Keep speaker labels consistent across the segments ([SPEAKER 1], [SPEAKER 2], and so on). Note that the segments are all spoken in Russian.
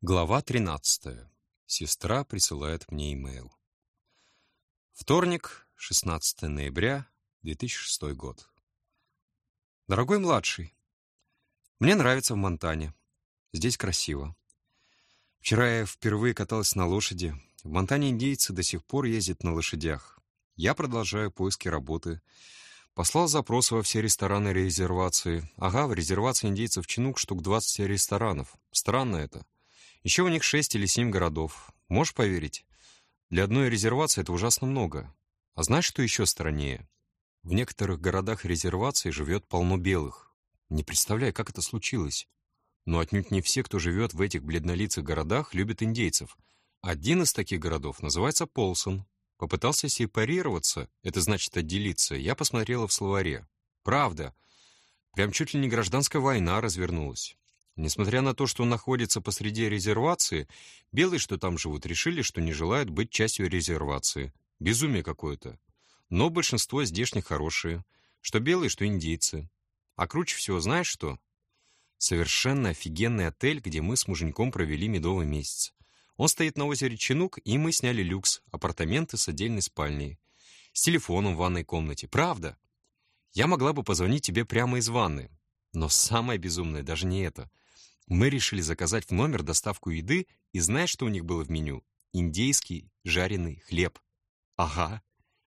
[SPEAKER 1] Глава 13. Сестра присылает мне имейл. Вторник, 16 ноября, 2006 год. Дорогой младший, мне нравится в Монтане. Здесь красиво. Вчера я впервые каталась на лошади. В Монтане индейцы до сих пор ездят на лошадях. Я продолжаю поиски работы. Послал запросы во все рестораны резервации. Ага, в резервации индейцев Чинук штук 20 ресторанов. Странно это. Еще у них шесть или семь городов. Можешь поверить? Для одной резервации это ужасно много. А знаешь, что еще страннее? В некоторых городах резервации живет полно белых. Не представляю, как это случилось. Но отнюдь не все, кто живет в этих бледнолицых городах, любят индейцев. Один из таких городов называется Полсон. Попытался сепарироваться, это значит отделиться, я посмотрела в словаре. Правда. Прям чуть ли не гражданская война развернулась. Несмотря на то, что он находится посреди резервации, белые, что там живут, решили, что не желают быть частью резервации. Безумие какое-то. Но большинство здешних хорошие. Что белые, что индейцы. А круче всего знаешь что? Совершенно офигенный отель, где мы с муженьком провели медовый месяц. Он стоит на озере Чинук, и мы сняли люкс, апартаменты с отдельной спальней. С телефоном в ванной комнате. Правда? Я могла бы позвонить тебе прямо из ванны. Но самое безумное даже не это. Мы решили заказать в номер доставку еды, и знаешь, что у них было в меню? Индейский жареный хлеб. Ага.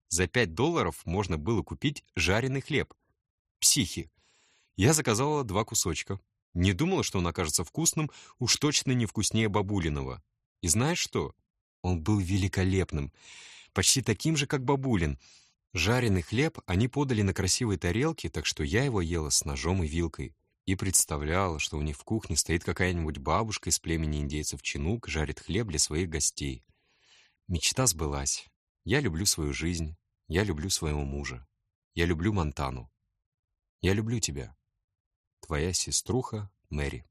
[SPEAKER 1] За 5 долларов можно было купить жареный хлеб. Психи. Я заказала два кусочка. Не думала, что он окажется вкусным, уж точно не вкуснее бабулиного. И знаешь что? Он был великолепным. Почти таким же, как бабулин. Жареный хлеб они подали на красивой тарелке, так что я его ела с ножом и вилкой и представляла, что у них в кухне стоит какая-нибудь бабушка из племени индейцев Чинук, жарит хлеб для своих гостей. Мечта сбылась. Я люблю свою жизнь, я люблю своего мужа, я люблю Монтану. Я люблю тебя. Твоя сеструха Мэри.